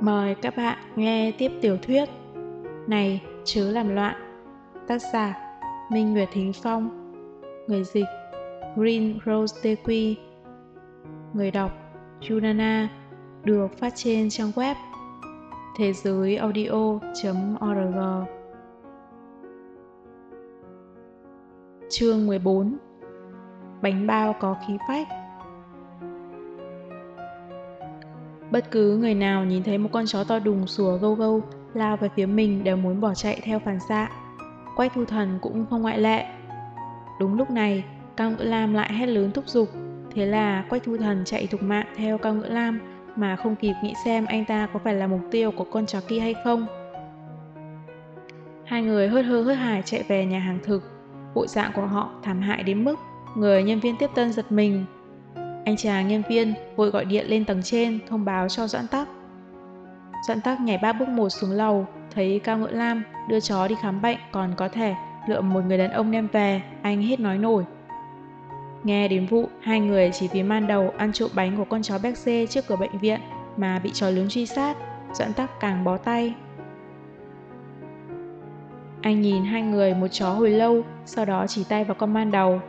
Mời các bạn nghe tiếp tiểu thuyết Này chứ làm loạn, Tác giả Minh Nguyệt Thính Phong, Người dịch Green Rose Dequi Người đọc Junana Được phát trên trang web thế giới audio.org Chương 14 Bánh bao có khí phách. Bất cứ người nào nhìn thấy một con chó to đùng sủa gâu gâu lao về phía mình đều muốn bỏ chạy theo phản xạ. Quách thu thần cũng không ngoại lệ. Đúng lúc này, Cao Ngữ Lam lại hét lớn thúc giục. Thế là Quách thu thần chạy thục mạng theo Cao Ngữ Lam mà không kịp nghĩ xem anh ta có phải là mục tiêu của con chó kia hay không. Hai người hớt hơ hớt hải chạy về nhà hàng thực. Bộ dạng của họ thảm hại đến mức người nhân viên tiếp tân giật mình anh chàng nhân viên vội gọi điện lên tầng trên thông báo cho Doãn Tắc. Doãn Tắc nhảy ba bước một xuống lầu, thấy Cao Ngựa Lam đưa chó đi khám bệnh còn có thể lượm một người đàn ông đem về, anh hết nói nổi. Nghe đến vụ hai người chỉ vì man đầu ăn trộm bánh của con chó béc xê trước cửa bệnh viện mà bị chó lớn truy sát, Doãn Tắc càng bó tay. Anh nhìn hai người một chó hồi lâu, sau đó chỉ tay vào con man đầu,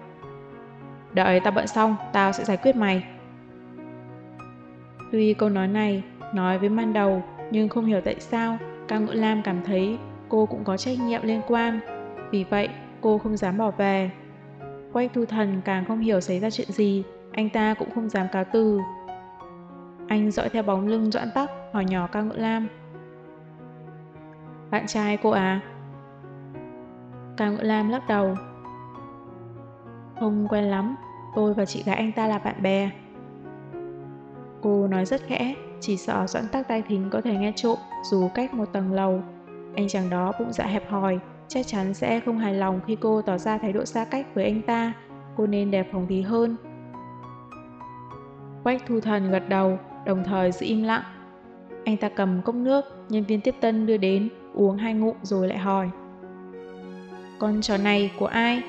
Đợi tao bận xong, tao sẽ giải quyết mày. Tuy câu nói này nói với man đầu, nhưng không hiểu tại sao Cao Ngữ Lam cảm thấy cô cũng có trách nhiệm liên quan. Vì vậy, cô không dám bỏ về. Quách thu thần càng không hiểu xảy ra chuyện gì, anh ta cũng không dám cáo từ. Anh dõi theo bóng lưng doãn tắc, hỏi nhỏ Cao Ngữ Lam. Bạn trai cô à? Cao Ngữ Lam lắc đầu. Không quen lắm, tôi và chị gái anh ta là bạn bè. Cô nói rất khẽ, chỉ sợ doãn tắc tai thính có thể nghe trộm dù cách một tầng lầu. Anh chàng đó bụng dạ hẹp hòi, chắc chắn sẽ không hài lòng khi cô tỏ ra thái độ xa cách với anh ta. Cô nên đẹp phòng tí hơn. Quách thu thần gật đầu, đồng thời giữ im lặng. Anh ta cầm cốc nước, nhân viên tiếp tân đưa đến, uống hai ngụm rồi lại hỏi. Con chó này của ai?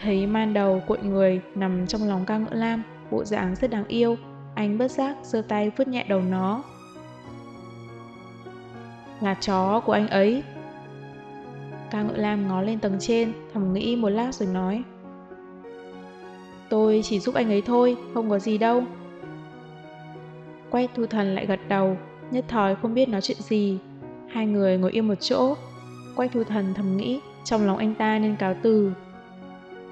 Thấy man đầu cuộn người nằm trong lòng ca ngựa lam, bộ dạng rất đáng yêu, anh bất giác giơ tay vứt nhẹ đầu nó. Là chó của anh ấy. Ca ngựa lam ngó lên tầng trên, thầm nghĩ một lát rồi nói. Tôi chỉ giúp anh ấy thôi, không có gì đâu. Quay thu thần lại gật đầu, nhất thời không biết nói chuyện gì. Hai người ngồi yên một chỗ. Quay thu thần thầm nghĩ, trong lòng anh ta nên cáo từ,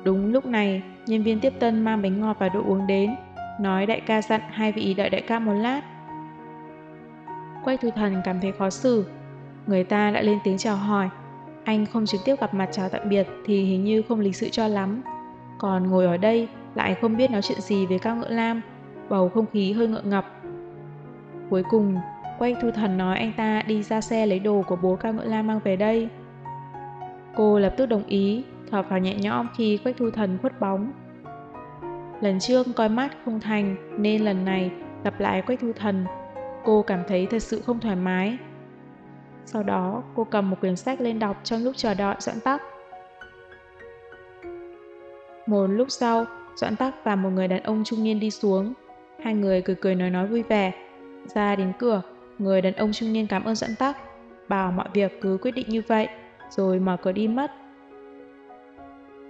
Đúng lúc này, nhân viên tiếp tân mang bánh ngọt và đồ uống đến, nói đại ca dặn hai vị đợi đại ca một lát. Quách thu thần cảm thấy khó xử, người ta đã lên tiếng chào hỏi. Anh không trực tiếp gặp mặt chào tạm biệt thì hình như không lịch sự cho lắm. Còn ngồi ở đây lại không biết nói chuyện gì với Cao Ngựa Lam, bầu không khí hơi ngượng ngập. Cuối cùng, Quách Thu Thần nói anh ta đi ra xe lấy đồ của bố Cao Ngựa Lam mang về đây. Cô lập tức đồng ý, thở vào nhẹ nhõm khi Quách Thu Thần khuất bóng. Lần trước coi mắt không thành nên lần này gặp lại Quách Thu Thần, cô cảm thấy thật sự không thoải mái. Sau đó cô cầm một quyển sách lên đọc trong lúc chờ đợi Doãn Tắc. Một lúc sau, Doãn Tắc và một người đàn ông trung niên đi xuống. Hai người cười cười nói nói vui vẻ. Ra đến cửa, người đàn ông trung niên cảm ơn Doãn Tắc, bảo mọi việc cứ quyết định như vậy, rồi mở cửa đi mất.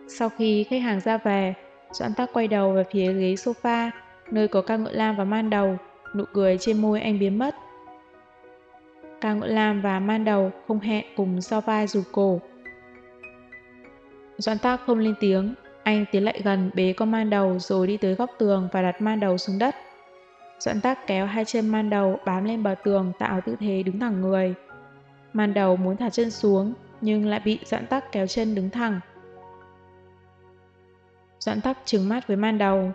Sau khi khách hàng ra về, Doãn Tắc quay đầu về phía ghế sofa, nơi có ca ngựa lam và man đầu, nụ cười trên môi anh biến mất. Ca ngựa lam và man đầu không hẹn cùng so vai rụt cổ. Doãn Tắc không lên tiếng, anh tiến lại gần bế con man đầu rồi đi tới góc tường và đặt man đầu xuống đất. Doãn Tắc kéo hai chân man đầu bám lên bờ tường tạo tư thế đứng thẳng người. Man đầu muốn thả chân xuống nhưng lại bị Doãn Tắc kéo chân đứng thẳng. Doãn tắc trừng mắt với man đầu.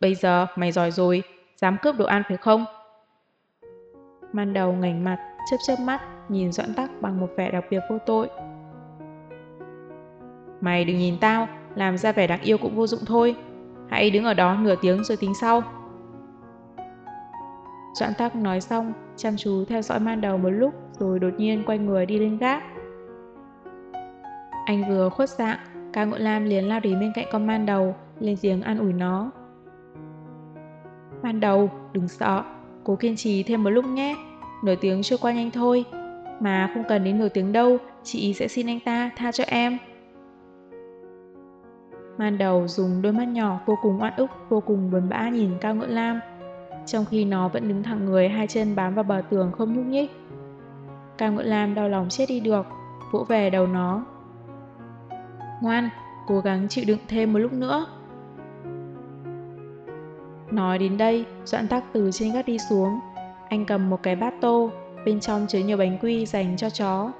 Bây giờ mày giỏi rồi, dám cướp đồ ăn phải không? Man đầu ngảnh mặt, chớp chớp mắt, nhìn Doãn tắc bằng một vẻ đặc biệt vô tội. Mày đừng nhìn tao, làm ra vẻ đáng yêu cũng vô dụng thôi. Hãy đứng ở đó nửa tiếng rồi tính sau. Doãn tắc nói xong, chăm chú theo dõi man đầu một lúc rồi đột nhiên quay người đi lên gác. Anh vừa khuất dạng, Ca Ngộ Lam liền lao đến bên cạnh con man đầu, lên tiếng an ủi nó. Man đầu, đừng sợ, cố kiên trì thêm một lúc nhé. Nửa tiếng trôi qua nhanh thôi. Mà không cần đến nửa tiếng đâu, chị sẽ xin anh ta tha cho em. Man đầu dùng đôi mắt nhỏ vô cùng oan ức, vô cùng buồn bã nhìn Cao Ngộ Lam, trong khi nó vẫn đứng thẳng người hai chân bám vào bờ tường không nhúc nhích. Cao Ngộ Lam đau lòng chết đi được, vỗ về đầu nó. Ngoan, cố gắng chịu đựng thêm một lúc nữa. Nói đến đây, Doãn Tắc từ trên gác đi xuống. Anh cầm một cái bát tô, bên trong chứa nhiều bánh quy dành cho chó.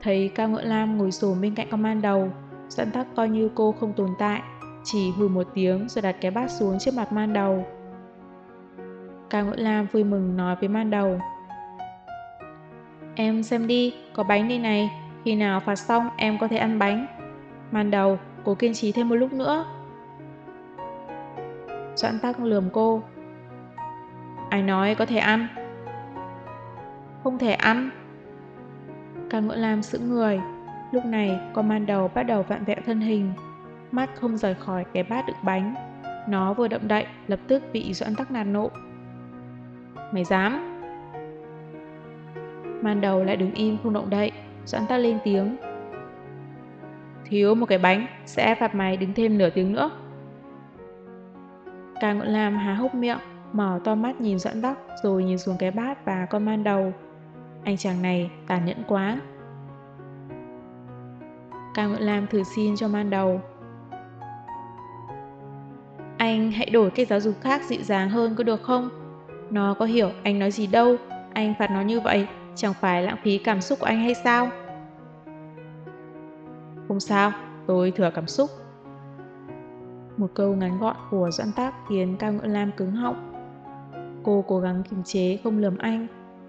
Thấy Cao Ngựa Lam ngồi xổm bên cạnh con man đầu, Doãn Tắc coi như cô không tồn tại, chỉ hừ một tiếng rồi đặt cái bát xuống trước mặt man đầu. Cao Ngựa Lam vui mừng nói với man đầu. Em xem đi, có bánh đây này, khi nào phạt xong em có thể ăn bánh. Man đầu, cố kiên trì thêm một lúc nữa. Doãn tắc lườm cô. Ai nói có thể ăn? Không thể ăn. Cao Ngưỡng Lam sững người. Lúc này, con man đầu bắt đầu vạn vẹo thân hình. Mắt không rời khỏi cái bát đựng bánh. Nó vừa động đậy, lập tức bị Doãn tắc nạt nộ. Mày dám? Man đầu lại đứng im không động đậy. Doãn tắc lên tiếng. Thiếu một cái bánh, sẽ phạt mày đứng thêm nửa tiếng nữa. Càng Ngọn Lam há hốc miệng, mở to mắt nhìn Doãn Tắc rồi nhìn xuống cái bát và con man đầu. Anh chàng này tàn nhẫn quá. Càng Ngọn Lam thử xin cho man đầu. Anh hãy đổi cách giáo dục khác dịu dàng hơn có được không? Nó có hiểu anh nói gì đâu, anh phạt nó như vậy, chẳng phải lãng phí cảm xúc của anh hay sao? Không sao, tôi thừa cảm xúc. Một câu ngắn gọn của Doãn Tác khiến Cao Ngưỡng Lam cứng họng. Cô cố gắng kiềm chế không lườm anh.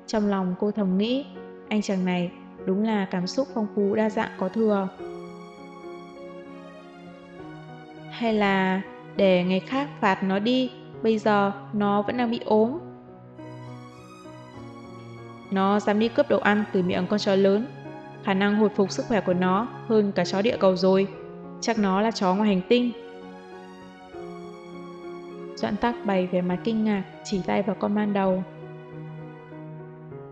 Trong lòng cô thầm nghĩ, anh chàng này đúng là cảm xúc phong phú đa dạng có thừa. Hay là để ngày khác phạt nó đi, bây giờ nó vẫn đang bị ốm. Nó dám đi cướp đồ ăn từ miệng con chó lớn. Khả năng hồi phục sức khỏe của nó hơn cả chó địa cầu rồi. Chắc nó là chó ngoài hành tinh. Doãn tắc bày về mặt kinh ngạc, chỉ tay vào con man đầu.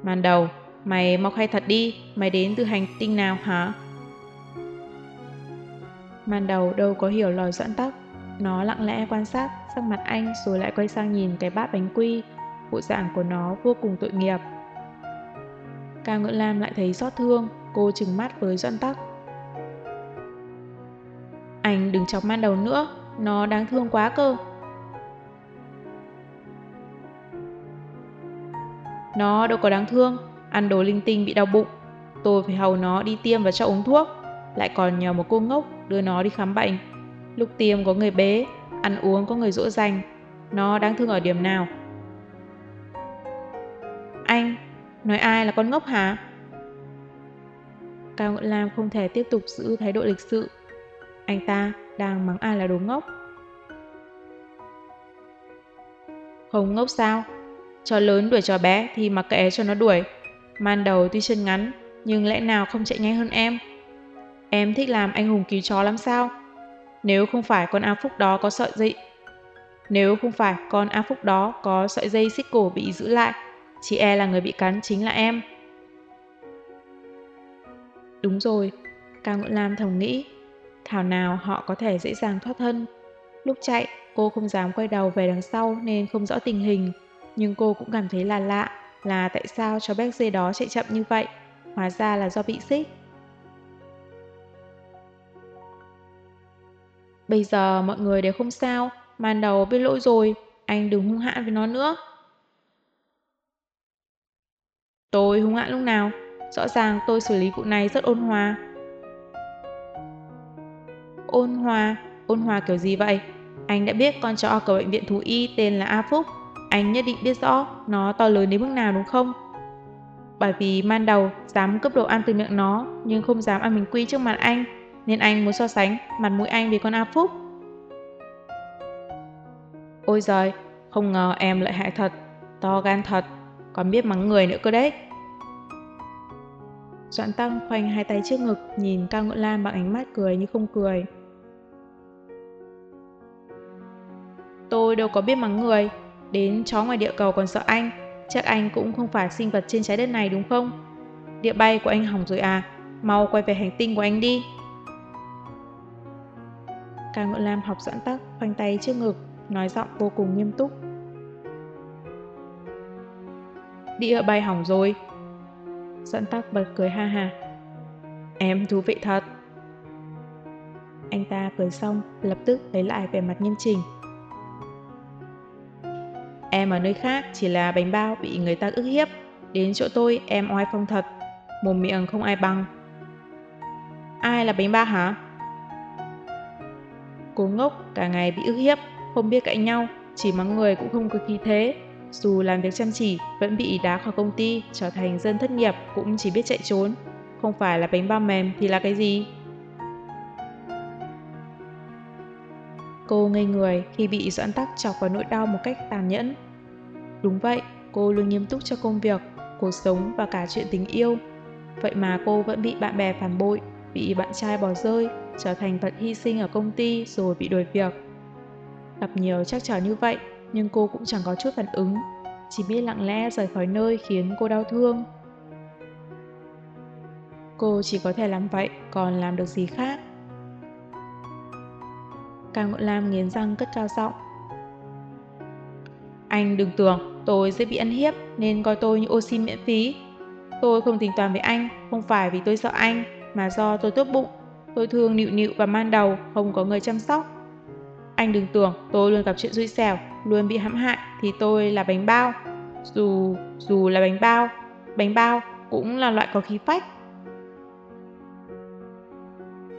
Man đầu, mày mọc hay thật đi, mày đến từ hành tinh nào hả? Man đầu đâu có hiểu lời doãn tắc. Nó lặng lẽ quan sát sắc mặt anh rồi lại quay sang nhìn cái bát bánh quy. Bộ dạng của nó vô cùng tội nghiệp. Cao Ngưỡng Lam lại thấy xót thương, cô trừng mắt với doãn tắc. Anh đừng chọc man đầu nữa, nó đáng thương quá cơ. Nó đâu có đáng thương, ăn đồ linh tinh bị đau bụng. Tôi phải hầu nó đi tiêm và cho uống thuốc. Lại còn nhờ một cô ngốc đưa nó đi khám bệnh. Lúc tiêm có người bế, ăn uống có người dỗ dành. Nó đáng thương ở điểm nào? Anh, nói ai là con ngốc hả? Cao Ngưỡng Lam không thể tiếp tục giữ thái độ lịch sự. Anh ta đang mắng ai là đồ ngốc. Không ngốc sao? Chó lớn đuổi chó bé thì mặc kệ cho nó đuổi. Man đầu tuy chân ngắn, nhưng lẽ nào không chạy nhanh hơn em? Em thích làm anh hùng cứu chó lắm sao? Nếu không phải con A Phúc đó có sợi dây... Nếu không phải con A Phúc đó có sợi dây xích cổ bị giữ lại, chị e là người bị cắn chính là em. Đúng rồi, Cao Ngưỡng Lam thầm nghĩ, thảo nào họ có thể dễ dàng thoát thân. Lúc chạy, cô không dám quay đầu về đằng sau nên không rõ tình hình, nhưng cô cũng cảm thấy là lạ là tại sao cháu béc dê đó chạy chậm như vậy. Hóa ra là do bị xích. Bây giờ mọi người đều không sao, màn đầu biết lỗi rồi, anh đừng hung hãn với nó nữa. Tôi hung hãn lúc nào? Rõ ràng tôi xử lý vụ này rất ôn hòa. Ôn hòa? Ôn hòa kiểu gì vậy? Anh đã biết con chó ở bệnh viện thú y tên là A Phúc anh nhất định biết rõ nó to lớn đến mức nào đúng không? Bởi vì man đầu dám cướp đồ ăn từ miệng nó nhưng không dám ăn mình quy trước mặt anh nên anh muốn so sánh mặt mũi anh với con A Phúc. Ôi giời, không ngờ em lại hại thật, to gan thật, còn biết mắng người nữa cơ đấy. Doãn Tăng khoanh hai tay trước ngực nhìn Cao Ngưỡng Lam bằng ánh mắt cười như không cười. Tôi đâu có biết mắng người, Đến chó ngoài địa cầu còn sợ anh, chắc anh cũng không phải sinh vật trên trái đất này đúng không? Địa bay của anh hỏng rồi à? Mau quay về hành tinh của anh đi. Cao Ngọn Lam học dẫn tắc, khoanh tay trước ngực, nói giọng vô cùng nghiêm túc. Đĩa bay hỏng rồi. Doãn tắc bật cười ha ha. Em thú vị thật. Anh ta cười xong, lập tức lấy lại vẻ mặt nghiêm chỉnh. Em ở nơi khác chỉ là bánh bao bị người ta ức hiếp. Đến chỗ tôi em oai phong thật, mồm miệng không ai bằng. Ai là bánh bao hả? Cô ngốc cả ngày bị ức hiếp, không biết cãi nhau, chỉ mắng người cũng không có khí thế. Dù làm việc chăm chỉ, vẫn bị đá khỏi công ty, trở thành dân thất nghiệp cũng chỉ biết chạy trốn. Không phải là bánh bao mềm thì là cái gì? Cô ngây người khi bị Doãn Tắc chọc vào nỗi đau một cách tàn nhẫn. Đúng vậy, cô luôn nghiêm túc cho công việc, cuộc sống và cả chuyện tình yêu. Vậy mà cô vẫn bị bạn bè phản bội, bị bạn trai bỏ rơi, trở thành vật hy sinh ở công ty rồi bị đuổi việc. Gặp nhiều chắc trở như vậy, nhưng cô cũng chẳng có chút phản ứng, chỉ biết lặng lẽ rời khỏi nơi khiến cô đau thương. Cô chỉ có thể làm vậy, còn làm được gì khác. Càng Ngộ Lam nghiến răng cất cao giọng. Anh đừng tưởng tôi sẽ bị ăn hiếp nên coi tôi như oxy miễn phí. Tôi không tính toán với anh, không phải vì tôi sợ anh, mà do tôi tốt bụng. Tôi thương nịu nịu và man đầu, không có người chăm sóc. Anh đừng tưởng tôi luôn gặp chuyện xui xẻo, luôn bị hãm hại thì tôi là bánh bao. Dù, dù là bánh bao, bánh bao cũng là loại có khí phách.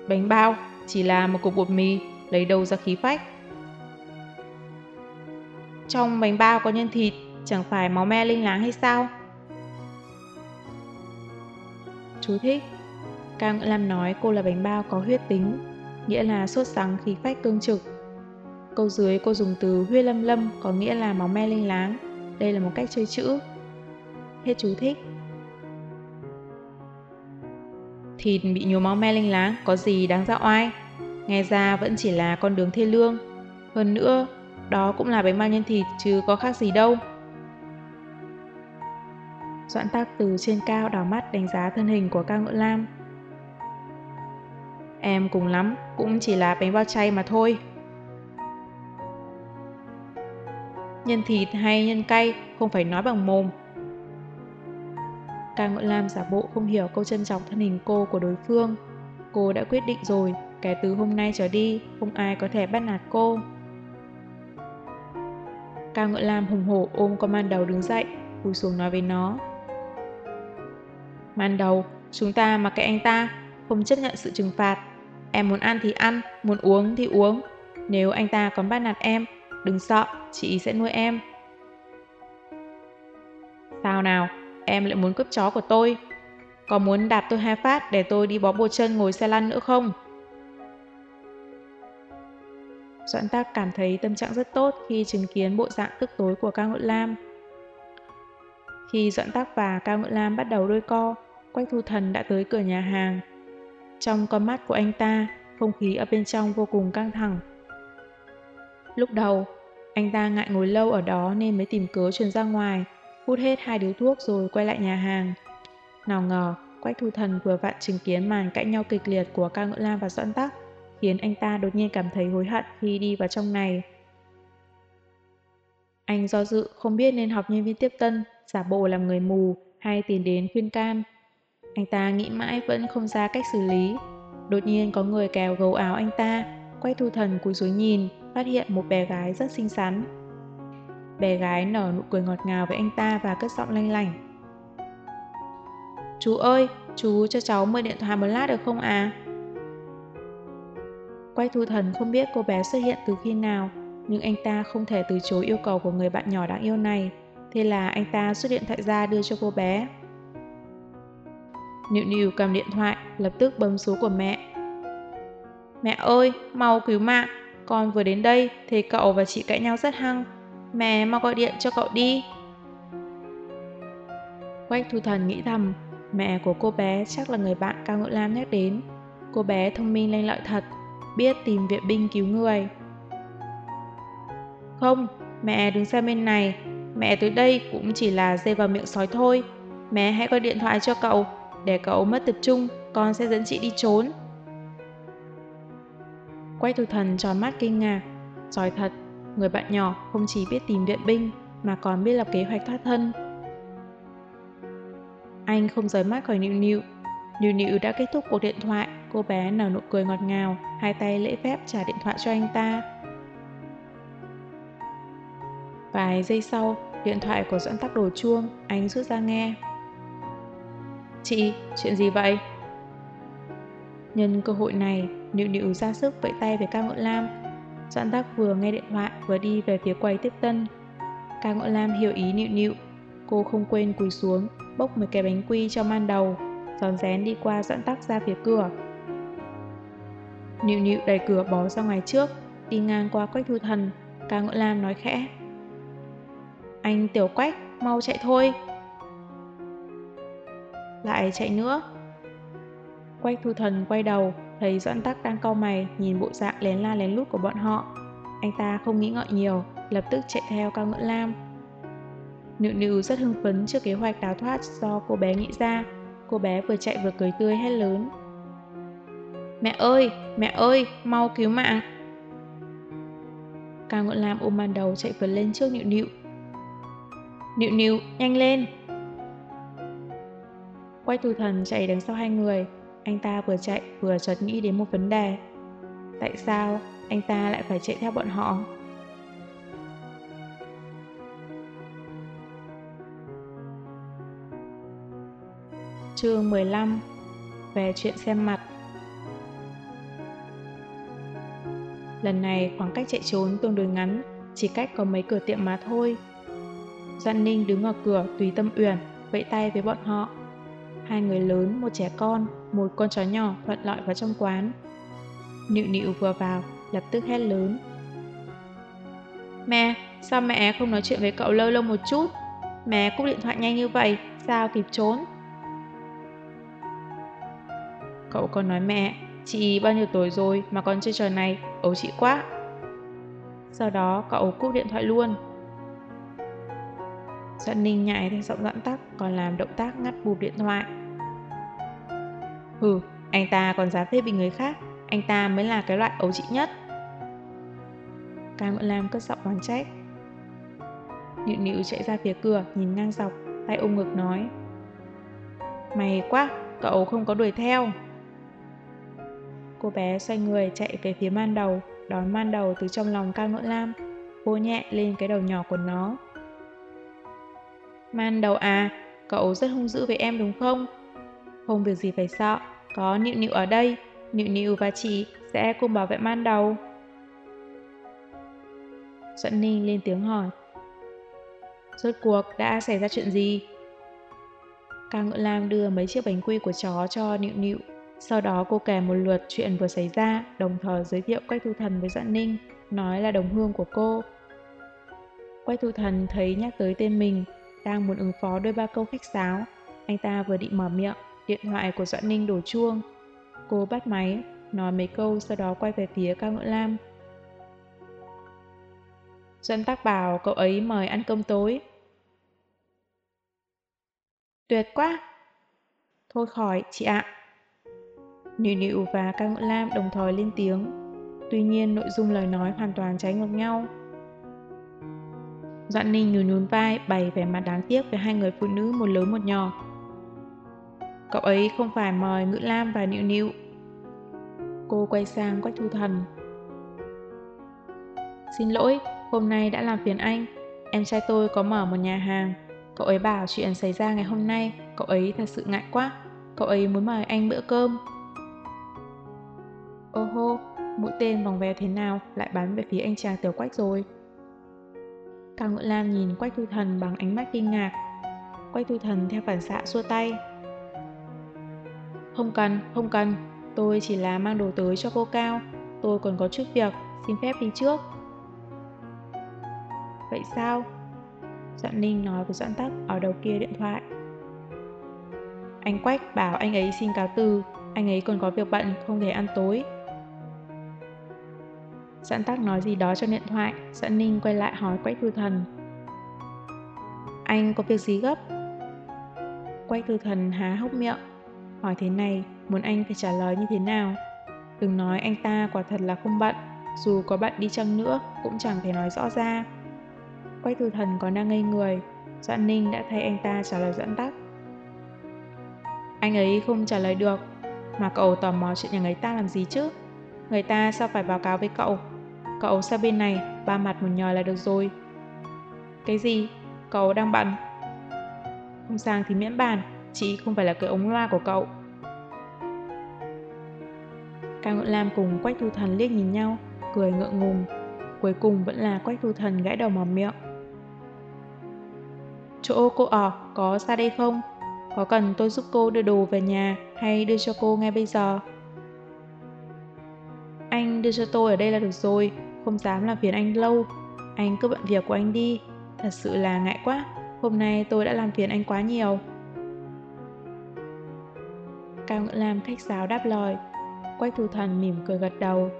Bánh bao chỉ là một cục bột mì lấy đâu ra khí phách. Trong bánh bao có nhân thịt, chẳng phải máu me linh láng hay sao? Chú thích Cao nguyễn Lam nói cô là bánh bao có huyết tính, nghĩa là sốt sắng khí phách cương trực. Câu dưới cô dùng từ huyết lâm lâm có nghĩa là máu me linh láng. Đây là một cách chơi chữ. Hết chú thích. Thịt bị nhiều máu me linh láng có gì đáng ra oai? nghe ra vẫn chỉ là con đường thê lương. Hơn nữa, đó cũng là bánh bao nhân thịt chứ có khác gì đâu. Doãn tắc từ trên cao đảo mắt đánh giá thân hình của Cao Ngựa Lam. Em cùng lắm, cũng chỉ là bánh bao chay mà thôi. Nhân thịt hay nhân cay không phải nói bằng mồm. Cao Ngựa Lam giả bộ không hiểu câu trân trọng thân hình cô của đối phương. Cô đã quyết định rồi, kể từ hôm nay trở đi, không ai có thể bắt nạt cô. Cao Ngựa Lam hùng hổ ôm con man đầu đứng dậy, cúi xuống nói với nó. Man đầu, chúng ta mặc kệ anh ta, không chấp nhận sự trừng phạt. Em muốn ăn thì ăn, muốn uống thì uống. Nếu anh ta còn bắt nạt em, đừng sợ, chị sẽ nuôi em. Sao nào, em lại muốn cướp chó của tôi? Có muốn đạp tôi hai phát để tôi đi bó bột chân ngồi xe lăn nữa không? Doãn Tắc cảm thấy tâm trạng rất tốt khi chứng kiến bộ dạng tức tối của Cao Ngự Lam. Khi Doãn Tắc và Cao Ngự Lam bắt đầu đôi co, Quách Thu Thần đã tới cửa nhà hàng. Trong con mắt của anh ta, không khí ở bên trong vô cùng căng thẳng. Lúc đầu, anh ta ngại ngồi lâu ở đó nên mới tìm cớ truyền ra ngoài, hút hết hai điếu thuốc rồi quay lại nhà hàng. Nào ngờ, Quách Thu Thần vừa vặn chứng kiến màn cãi nhau kịch liệt của ca Ngự Lam và Doãn Tắc khiến anh ta đột nhiên cảm thấy hối hận khi đi vào trong này. Anh do dự không biết nên học nhân viên tiếp tân, giả bộ làm người mù hay tìm đến khuyên can. Anh ta nghĩ mãi vẫn không ra cách xử lý. Đột nhiên có người kéo gấu áo anh ta, quay thu thần cúi xuống nhìn, phát hiện một bé gái rất xinh xắn. Bé gái nở nụ cười ngọt ngào với anh ta và cất giọng lanh lành. Chú ơi, chú cho cháu mượn điện thoại một lát được không à? Quay thu thần không biết cô bé xuất hiện từ khi nào, nhưng anh ta không thể từ chối yêu cầu của người bạn nhỏ đáng yêu này. Thế là anh ta xuất điện thoại ra đưa cho cô bé. Nịu nịu cầm điện thoại, lập tức bấm số của mẹ. Mẹ ơi, mau cứu mạng, con vừa đến đây, thấy cậu và chị cãi nhau rất hăng. Mẹ mau gọi điện cho cậu đi. Quách thu thần nghĩ thầm, mẹ của cô bé chắc là người bạn Cao Ngự Lam nhắc đến. Cô bé thông minh lanh lợi thật, biết tìm viện binh cứu người. Không, mẹ đứng sang bên này, mẹ tới đây cũng chỉ là dây vào miệng sói thôi. Mẹ hãy gọi điện thoại cho cậu, để cậu mất tập trung, con sẽ dẫn chị đi trốn. Quay thư thần tròn mắt kinh ngạc, giỏi thật, người bạn nhỏ không chỉ biết tìm viện binh mà còn biết lập kế hoạch thoát thân. Anh không rời mắt khỏi nịu nịu. Nịu nịu đã kết thúc cuộc điện thoại, cô bé nở nụ cười ngọt ngào, hai tay lễ phép trả điện thoại cho anh ta. Vài giây sau, điện thoại của Doãn tắc đổ chuông, anh rút ra nghe. Chị, chuyện gì vậy? Nhân cơ hội này, Nịu Nịu ra sức vẫy tay về ca ngộ lam. Doãn tắc vừa nghe điện thoại vừa đi về phía quầy tiếp tân. Ca ngộ lam hiểu ý Nịu Nịu. Cô không quên cúi xuống, bốc một cái bánh quy cho man đầu, giòn rén đi qua Doãn tắc ra phía cửa. Nịu Nịu đẩy cửa bó ra ngoài trước, đi ngang qua quách thu thần. Ca ngộ lam nói khẽ. Anh tiểu quách, mau chạy thôi. Lại chạy nữa. Quách thu thần quay đầu, thấy Doãn Tắc đang cau mày nhìn bộ dạng lén la lén lút của bọn họ. Anh ta không nghĩ ngợi nhiều, lập tức chạy theo cao ngưỡng lam. Nịu nữ rất hưng phấn trước kế hoạch đào thoát do cô bé nghĩ ra. Cô bé vừa chạy vừa cười tươi hét lớn. Mẹ ơi, mẹ ơi, mau cứu mạng. Cao Ngưỡng Lam ôm màn đầu chạy vượt lên trước Nịu Nịu, Nịu nịu, nhanh lên! Quay thù thần chạy đằng sau hai người, anh ta vừa chạy vừa chợt nghĩ đến một vấn đề. Tại sao anh ta lại phải chạy theo bọn họ? Chương 15 Về chuyện xem mặt Lần này khoảng cách chạy trốn tương đối ngắn, chỉ cách có mấy cửa tiệm mà thôi. Doan Ninh đứng ở cửa tùy tâm uyển, vẫy tay với bọn họ. Hai người lớn, một trẻ con, một con chó nhỏ thuận lợi vào trong quán. Nịu nịu vừa vào, lập tức hét lớn. Mẹ, sao mẹ không nói chuyện với cậu lâu lâu một chút? Mẹ cúp điện thoại nhanh như vậy, sao kịp trốn? Cậu còn nói mẹ, chị bao nhiêu tuổi rồi mà còn chơi trò này, ấu chị quá. Sau đó cậu cúp điện thoại luôn. Doãn Ninh nhảy theo giọng dặn tắc còn làm động tác ngắt bụp điện thoại. Hừ, anh ta còn dám phê bình người khác, anh ta mới là cái loại ấu trị nhất. Ca Nguyễn Lam cất giọng oán trách. Nịu nịu chạy ra phía cửa, nhìn ngang dọc, tay ôm ngực nói. Mày quá, cậu không có đuổi theo. Cô bé xoay người chạy về phía man đầu, đón man đầu từ trong lòng ca nguyễn lam, vô nhẹ lên cái đầu nhỏ của nó. Man đầu à, cậu rất hung dữ với em đúng không? Không việc gì phải sợ, có Nịu Nịu ở đây, Nịu Nịu và chị sẽ cùng bảo vệ man đầu. Doãn Ninh lên tiếng hỏi. Rốt cuộc đã xảy ra chuyện gì? Ca Ngựa Lam đưa mấy chiếc bánh quy của chó cho Nịu Nịu. Sau đó cô kể một lượt chuyện vừa xảy ra, đồng thời giới thiệu Quách Thu Thần với Doãn Ninh, nói là đồng hương của cô. Quách Thu Thần thấy nhắc tới tên mình, đang muốn ứng phó đôi ba câu khách sáo. Anh ta vừa định mở miệng, điện thoại của Doãn Ninh đổ chuông. Cô bắt máy, nói mấy câu sau đó quay về phía Cao Ngựa Lam. Doãn Tắc bảo cậu ấy mời ăn cơm tối. Tuyệt quá! Thôi khỏi, chị ạ. Nịu Nịu và Cao Ngựa Lam đồng thời lên tiếng. Tuy nhiên nội dung lời nói hoàn toàn trái ngược nhau. Doãn Ninh nhún nhún vai, bày vẻ mặt đáng tiếc với hai người phụ nữ một lớn một nhỏ. Cậu ấy không phải mời Ngữ Lam và Nịu Nịu. Cô quay sang Quách Thu Thần. Xin lỗi, hôm nay đã làm phiền anh. Em trai tôi có mở một nhà hàng. Cậu ấy bảo chuyện xảy ra ngày hôm nay, cậu ấy thật sự ngại quá. Cậu ấy muốn mời anh bữa cơm. Ô hô, mũi tên vòng vèo thế nào lại bắn về phía anh chàng tiểu quách rồi. Cao Ngựa Lam nhìn Quách Thu Thần bằng ánh mắt kinh ngạc. Quách Thu Thần theo phản xạ xua tay. Không cần, không cần, tôi chỉ là mang đồ tới cho cô Cao. Tôi còn có chút việc, xin phép đi trước. Vậy sao? Doãn Ninh nói với Doãn Tắc ở đầu kia điện thoại. Anh Quách bảo anh ấy xin cáo từ, anh ấy còn có việc bận không thể ăn tối. Doãn Tắc nói gì đó trong điện thoại, Doãn Ninh quay lại hỏi Quách Thư Thần. Anh có việc gì gấp? Quách thư thần há hốc miệng. Hỏi thế này, muốn anh phải trả lời như thế nào? Đừng nói anh ta quả thật là không bận, dù có bận đi chăng nữa cũng chẳng thể nói rõ ra. Quách thư thần còn đang ngây người, Doãn Ninh đã thay anh ta trả lời dẫn tắc. Anh ấy không trả lời được, mà cậu tò mò chuyện nhà người ta làm gì chứ? Người ta sao phải báo cáo với cậu? Cậu sang bên này, ba mặt một nhòi là được rồi. Cái gì? Cậu đang bận? Không sang thì miễn bàn, chị không phải là cái ống loa của cậu. Cao Ngự Lam cùng Quách Thu Thần liếc nhìn nhau, cười ngượng ngùng. Cuối cùng vẫn là Quách Thu Thần gãi đầu mở miệng. Chỗ cô ở có xa đây không? Có cần tôi giúp cô đưa đồ về nhà hay đưa cho cô ngay bây giờ? Anh đưa cho tôi ở đây là được rồi, không dám làm phiền anh lâu. Anh cứ bận việc của anh đi, thật sự là ngại quá. Hôm nay tôi đã làm phiền anh quá nhiều. Cao Ngữ Lam khách sáo đáp lời. Quách Thu Thần mỉm cười gật đầu,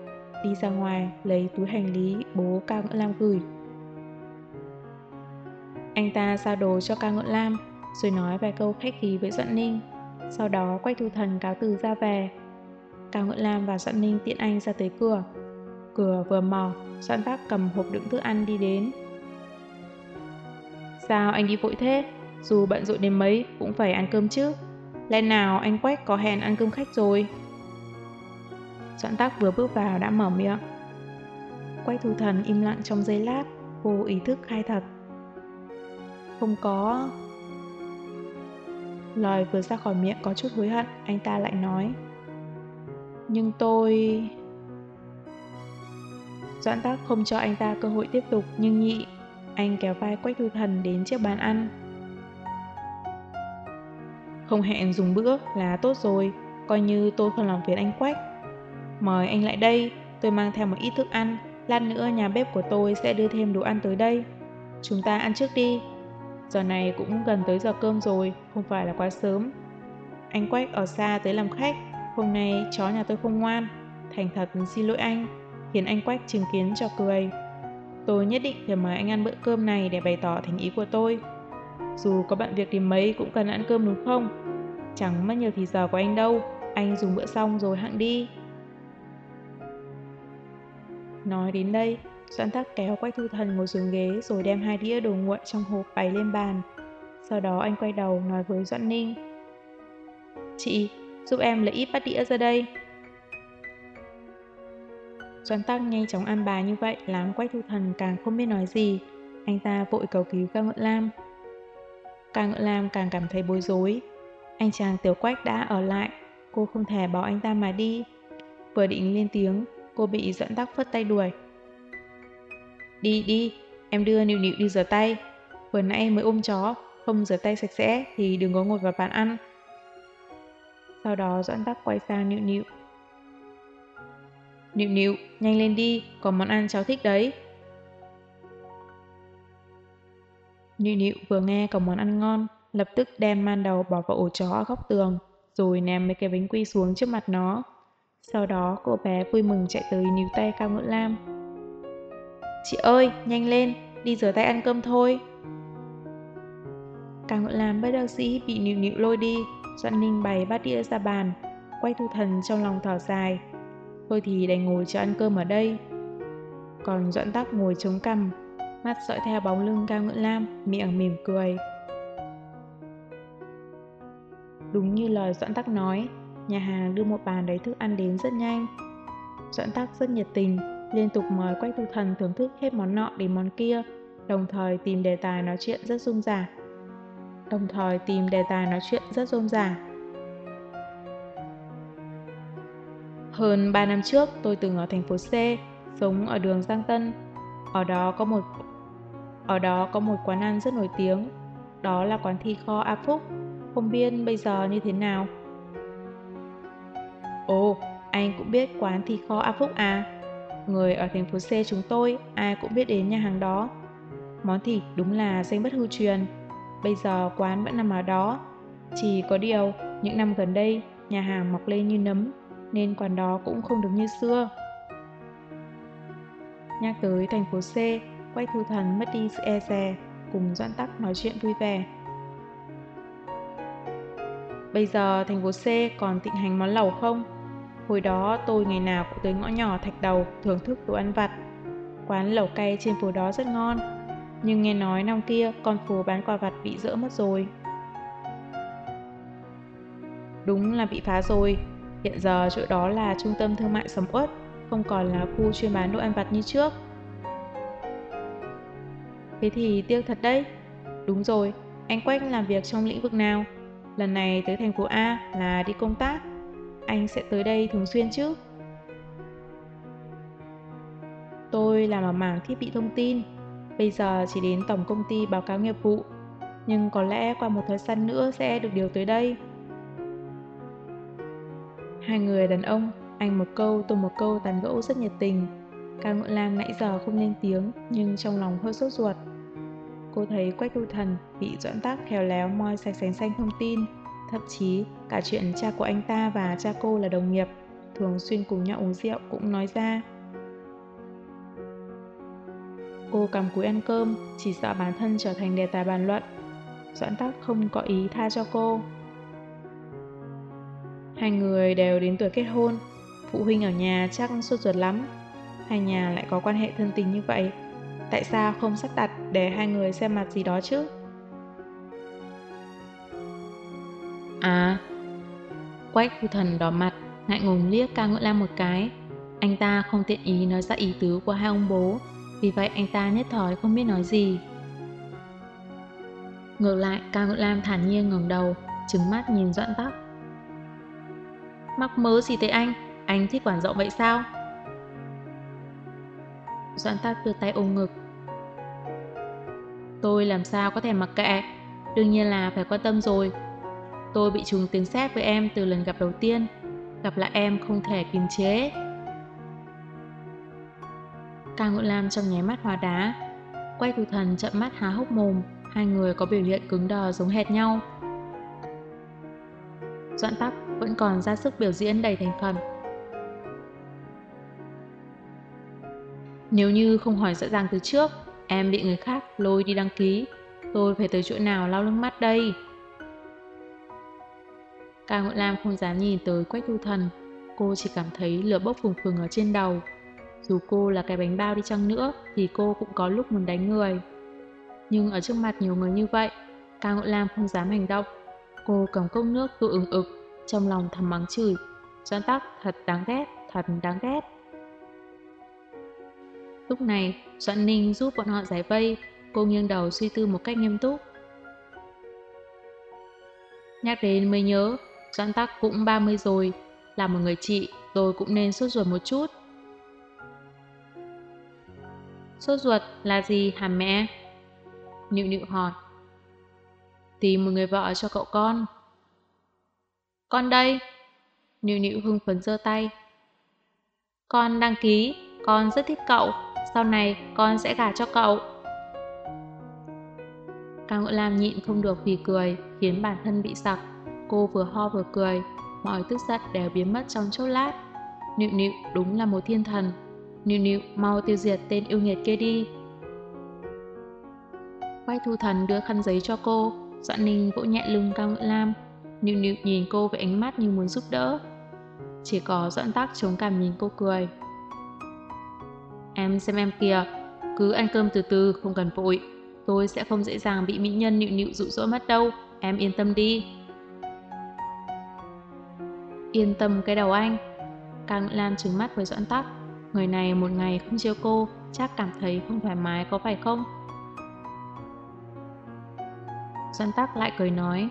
đi ra ngoài lấy túi hành lý bố Cao Ngữ Lam gửi. Anh ta giao đồ cho Cao Ngữ Lam, rồi nói vài câu khách khí với Doãn Ninh. Sau đó Quách Thu Thần cáo từ ra về. Cao Ngữ Lam và Doãn Ninh tiện anh ra tới cửa. Cửa vừa mở, Doãn Bác cầm hộp đựng thức ăn đi đến. Sao anh đi vội thế? Dù bận rộn đến mấy cũng phải ăn cơm chứ. Lẽ nào anh Quách có hẹn ăn cơm khách rồi? Doãn Tắc vừa bước vào đã mở miệng. Quách Thu Thần im lặng trong giây lát, vô ý thức khai thật. Không có... Lời vừa ra khỏi miệng có chút hối hận, anh ta lại nói. Nhưng tôi... Doãn tắc không cho anh ta cơ hội tiếp tục, nhưng nhị, anh kéo vai Quách Thu Thần đến chiếc bàn ăn. Không hẹn dùng bữa là tốt rồi, coi như tôi không làm phiền anh Quách. Mời anh lại đây, tôi mang theo một ít thức ăn, lát nữa nhà bếp của tôi sẽ đưa thêm đồ ăn tới đây. Chúng ta ăn trước đi. Giờ này cũng gần tới giờ cơm rồi, không phải là quá sớm. Anh Quách ở xa tới làm khách, hôm nay chó nhà tôi không ngoan. Thành thật xin lỗi anh, khiến anh Quách chứng kiến cho cười. Tôi nhất định phải mời anh ăn bữa cơm này để bày tỏ thành ý của tôi. Dù có bận việc thì mấy cũng cần ăn cơm đúng không? Chẳng mất nhiều thì giờ của anh đâu, anh dùng bữa xong rồi hạng đi. Nói đến đây, Doãn tắc kéo Quách Thu Thần ngồi xuống ghế rồi đem hai đĩa đồ nguội trong hộp bày lên bàn. Sau đó anh quay đầu nói với Doãn Ninh. Chị, giúp em lấy ít bát đĩa ra đây. Doãn tắc nhanh chóng ăn bài như vậy làm Quách Thu Thần càng không biết nói gì. Anh ta vội cầu cứu Cao Ngợi Lam. Càng Ngự Lam càng cảm thấy bối rối. Anh chàng Tiểu Quách đã ở lại, cô không thể bỏ anh ta mà đi. Vừa định lên tiếng, cô bị dẫn tắc phất tay đuổi. Đi đi, em đưa Nịu Nịu đi rửa tay. Vừa nãy mới ôm chó, không rửa tay sạch sẽ thì đừng có ngồi vào bàn ăn. Sau đó Doãn Tắc quay sang Nịu Nịu. Nịu Nịu, nhanh lên đi, có món ăn cháu thích đấy. Nịu Nịu vừa nghe có món ăn ngon, lập tức đem man đầu bỏ vào ổ chó ở góc tường, rồi ném mấy cái bánh quy xuống trước mặt nó. Sau đó cô bé vui mừng chạy tới níu tay Cao ngưỡng Lam. Chị ơi, nhanh lên, đi rửa tay ăn cơm thôi. Cao ngưỡng Lam bất đắc sĩ bị nịu nịu lôi đi, Doãn Ninh bày bát đĩa ra bàn, quay thu thần trong lòng thở dài. Thôi thì đành ngồi cho ăn cơm ở đây. Còn Doãn Tắc ngồi chống cằm, mắt dõi theo bóng lưng Cao Ngưỡng Lam, miệng mỉm cười. Đúng như lời Doãn Tắc nói, nhà hàng đưa một bàn đầy thức ăn đến rất nhanh. Doãn Tắc rất nhiệt tình, liên tục mời Quách Thu Thần thưởng thức hết món nọ đến món kia, đồng thời tìm đề tài nói chuyện rất rung rả. Đồng thời tìm đề tài nói chuyện rất rôm rả. Hơn 3 năm trước, tôi từng ở thành phố C, sống ở đường Giang Tân. Ở đó có một ở đó có một quán ăn rất nổi tiếng, đó là quán thi kho A Phúc, không biết bây giờ như thế nào. Ồ, anh cũng biết quán thi kho A Phúc à? Người ở thành phố C chúng tôi ai cũng biết đến nhà hàng đó. Món thịt đúng là danh bất hư truyền. Bây giờ quán vẫn nằm ở đó. Chỉ có điều, những năm gần đây, nhà hàng mọc lên như nấm, nên quán đó cũng không được như xưa. Nhắc tới thành phố C, Quách Thu Thần mất đi sự e dè, cùng Doãn Tắc nói chuyện vui vẻ. Bây giờ thành phố C còn thịnh hành món lẩu không? Hồi đó tôi ngày nào cũng tới ngõ nhỏ thạch đầu thưởng thức đồ ăn vặt. Quán lẩu cay trên phố đó rất ngon. Nhưng nghe nói năm kia con phố bán quà vặt bị dỡ mất rồi. Đúng là bị phá rồi. Hiện giờ chỗ đó là trung tâm thương mại sầm uất, không còn là khu chuyên bán đồ ăn vặt như trước. Thế thì tiếc thật đấy. Đúng rồi, anh Quách làm việc trong lĩnh vực nào? Lần này tới thành phố A là đi công tác. Anh sẽ tới đây thường xuyên chứ? Tôi làm ở mảng thiết bị thông tin. Bây giờ chỉ đến tổng công ty báo cáo nghiệp vụ. Nhưng có lẽ qua một thời gian nữa sẽ được điều tới đây. Hai người đàn ông, anh một câu tôi một câu tàn gẫu rất nhiệt tình. Ca Ngọn Lam nãy giờ không lên tiếng nhưng trong lòng hơi sốt ruột. Cô thấy Quách Thu Thần bị doãn tác khéo léo moi sạch sành xanh thông tin. Thậm chí cả chuyện cha của anh ta và cha cô là đồng nghiệp, thường xuyên cùng nhau uống rượu cũng nói ra. Cô cầm cúi ăn cơm, chỉ sợ bản thân trở thành đề tài bàn luận. Doãn tác không có ý tha cho cô. Hai người đều đến tuổi kết hôn, phụ huynh ở nhà chắc sốt ruột lắm. Hai nhà lại có quan hệ thân tình như vậy, tại sao không sắp đặt để hai người xem mặt gì đó chứ? À, Quách phu thần đỏ mặt, ngại ngùng liếc ca ngợi lam một cái. Anh ta không tiện ý nói ra ý tứ của hai ông bố, vì vậy anh ta nhất thời không biết nói gì. Ngược lại, ca ngợi lam thản nhiên ngẩng đầu, trừng mắt nhìn doãn tóc. Mắc mớ gì tới anh? Anh thích quản rộng vậy sao? Doãn tắc đưa tay ôm ngực. Tôi làm sao có thể mặc kệ, đương nhiên là phải quan tâm rồi. Tôi bị trùng tiếng xét với em từ lần gặp đầu tiên, gặp lại em không thể kiềm chế. Cao Ngộ Lam trong nháy mắt hóa đá, quay thu thần chậm mắt há hốc mồm, hai người có biểu hiện cứng đờ giống hệt nhau. Doãn tắc vẫn còn ra sức biểu diễn đầy thành phần. Nếu như không hỏi rõ ràng từ trước, em bị người khác lôi đi đăng ký, tôi phải tới chỗ nào lau nước mắt đây? Cao Ngọn Lam không dám nhìn tới Quách Thu Thần, cô chỉ cảm thấy lửa bốc phùng phừng ở trên đầu. Dù cô là cái bánh bao đi chăng nữa thì cô cũng có lúc muốn đánh người. Nhưng ở trước mặt nhiều người như vậy, Cao Ngọn Lam không dám hành động. Cô cầm cốc nước tự ứng ực, trong lòng thầm mắng chửi. Doan tắc thật đáng ghét, thật đáng ghét. Lúc này, Doãn Ninh giúp bọn họ giải vây, cô nghiêng đầu suy tư một cách nghiêm túc. Nhắc đến mới nhớ, Doãn Tắc cũng 30 rồi, là một người chị, tôi cũng nên sốt ruột một chút. Sốt ruột là gì hả mẹ? Nịu nịu hỏi. Tìm một người vợ cho cậu con. Con đây. Nịu nịu hưng phấn giơ tay. Con đăng ký, con rất thích cậu, sau này con sẽ gả cho cậu. Cao Ngựa Lam nhịn không được vì cười, khiến bản thân bị sặc. Cô vừa ho vừa cười, mọi tức giận đều biến mất trong chốc lát. Nịu nịu đúng là một thiên thần. Nịu nịu mau tiêu diệt tên yêu nghiệt kia đi. Quay thu thần đưa khăn giấy cho cô, Doãn Ninh vỗ nhẹ lưng Cao Ngựa Lam. Nịu nịu nhìn cô với ánh mắt như muốn giúp đỡ. Chỉ có Doãn Tắc chống cằm nhìn cô cười. Em xem em kìa, cứ ăn cơm từ từ, không cần vội. Tôi sẽ không dễ dàng bị mỹ nhân nịu nịu dụ dỗ mất đâu, em yên tâm đi. Yên tâm cái đầu anh. Càng Lam trừng mắt với Doãn Tắc. Người này một ngày không chiêu cô, chắc cảm thấy không thoải mái có phải không? Doãn Tắc lại cười nói.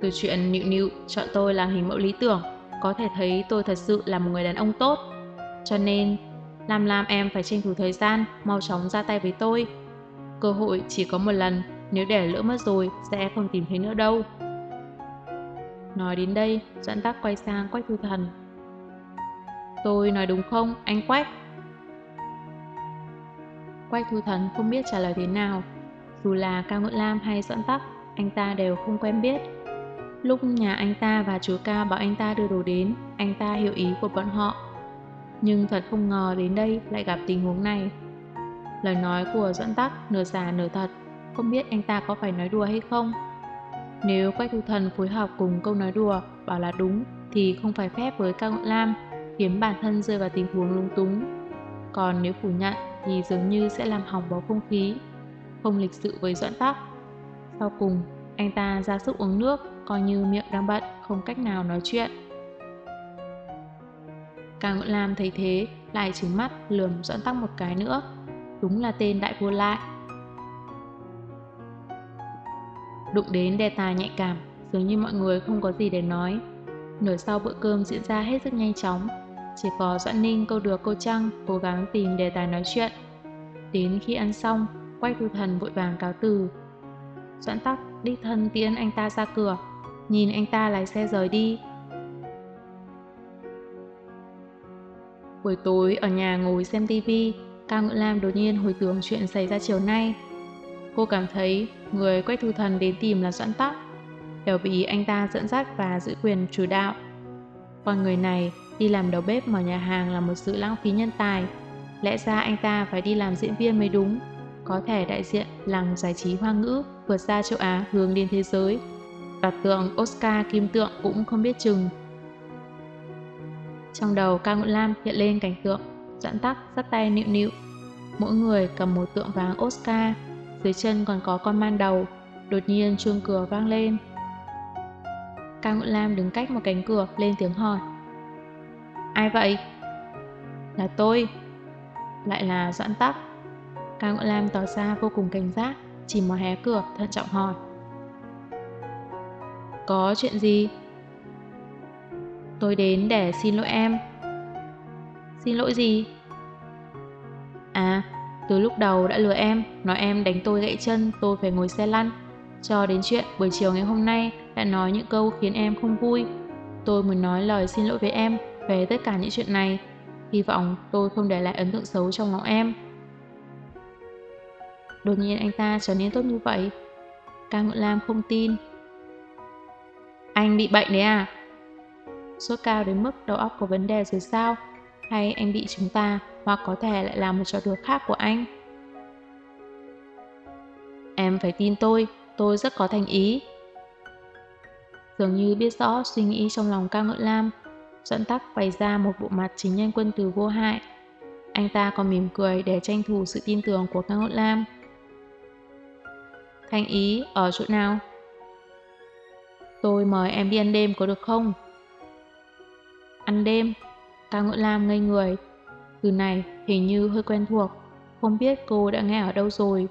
Từ chuyện nịu nịu chọn tôi làm hình mẫu lý tưởng, có thể thấy tôi thật sự là một người đàn ông tốt. Cho nên, làm làm em phải tranh thủ thời gian, mau chóng ra tay với tôi. Cơ hội chỉ có một lần, nếu để lỡ mất rồi sẽ không tìm thấy nữa đâu. Nói đến đây, Doãn Tắc quay sang Quách Thu Thần. Tôi nói đúng không, anh Quách? Quách Thu Thần không biết trả lời thế nào. Dù là Cao Ngưỡng Lam hay Doãn Tắc, anh ta đều không quen biết. Lúc nhà anh ta và chú ca bảo anh ta đưa đồ đến, anh ta hiểu ý của bọn họ. Nhưng thật không ngờ đến đây lại gặp tình huống này. Lời nói của Doãn Tắc nửa giả nửa thật, không biết anh ta có phải nói đùa hay không. Nếu Quách Thu Thần phối hợp cùng câu nói đùa bảo là đúng thì không phải phép với Cao Ngọn Lam, khiến bản thân rơi vào tình huống lung túng. Còn nếu phủ nhận thì dường như sẽ làm hỏng bầu không khí, không lịch sự với Doãn Tắc. Sau cùng, anh ta ra sức uống nước, coi như miệng đang bận, không cách nào nói chuyện. Cao Ngọn Lam thấy thế, lại trứng mắt lườm Doãn Tắc một cái nữa. Đúng là tên đại vua lại. Đụng đến đề tài nhạy cảm, dường như mọi người không có gì để nói. Nửa sau bữa cơm diễn ra hết sức nhanh chóng. Chỉ có Doãn Ninh câu được câu trăng cố gắng tìm đề tài nói chuyện. Đến khi ăn xong, quay thu thần vội vàng cáo từ. Doãn tắc đích thân tiễn anh ta ra cửa, nhìn anh ta lái xe rời đi. Buổi tối ở nhà ngồi xem tivi, Cao Ngự Lam đột nhiên hồi tưởng chuyện xảy ra chiều nay. Cô cảm thấy người quách thu thần đến tìm là Doãn Tắc, đều bị anh ta dẫn dắt và giữ quyền chủ đạo. Còn người này đi làm đầu bếp mở nhà hàng là một sự lãng phí nhân tài. Lẽ ra anh ta phải đi làm diễn viên mới đúng, có thể đại diện làng giải trí hoa ngữ vượt ra châu Á hướng đến thế giới. và tượng Oscar kim tượng cũng không biết chừng. Trong đầu ca Ngũ Lam hiện lên cảnh tượng Doãn tắc dắt tay nịu nịu. Mỗi người cầm một tượng vàng Oscar, Dưới chân còn có con man đầu. Đột nhiên chuông cửa vang lên. Cao nguyễn Lam đứng cách một cánh cửa, lên tiếng hỏi. Ai vậy? Là tôi. Lại là Doãn tắc. Cao nguyễn Lam tỏ ra vô cùng cảnh giác, Chỉ mở hé cửa, thận trọng hỏi. Có chuyện gì? Tôi đến để xin lỗi em Xin lỗi gì? À, từ lúc đầu đã lừa em, nói em đánh tôi gãy chân, tôi phải ngồi xe lăn. Cho đến chuyện buổi chiều ngày hôm nay đã nói những câu khiến em không vui. Tôi muốn nói lời xin lỗi với em về tất cả những chuyện này. Hy vọng tôi không để lại ấn tượng xấu trong lòng em. Đột nhiên anh ta trở nên tốt như vậy. Cao Ngự Lam không tin. Anh bị bệnh đấy à? Sốt cao đến mức đầu óc có vấn đề rồi sao? hay anh bị chúng ta hoặc có thể lại là một trò đùa khác của anh. Em phải tin tôi, tôi rất có thành ý. Dường như biết rõ suy nghĩ trong lòng ca ngợi lam, dẫn tắc bày ra một bộ mặt chính nhân quân từ vô hại. Anh ta còn mỉm cười để tranh thủ sự tin tưởng của ca ngợi lam. Thành ý ở chỗ nào? Tôi mời em đi ăn đêm có được không? Ăn đêm? Cao Ngưỡng Lam ngây người. Từ này hình như hơi quen thuộc, không biết cô đã nghe ở đâu rồi.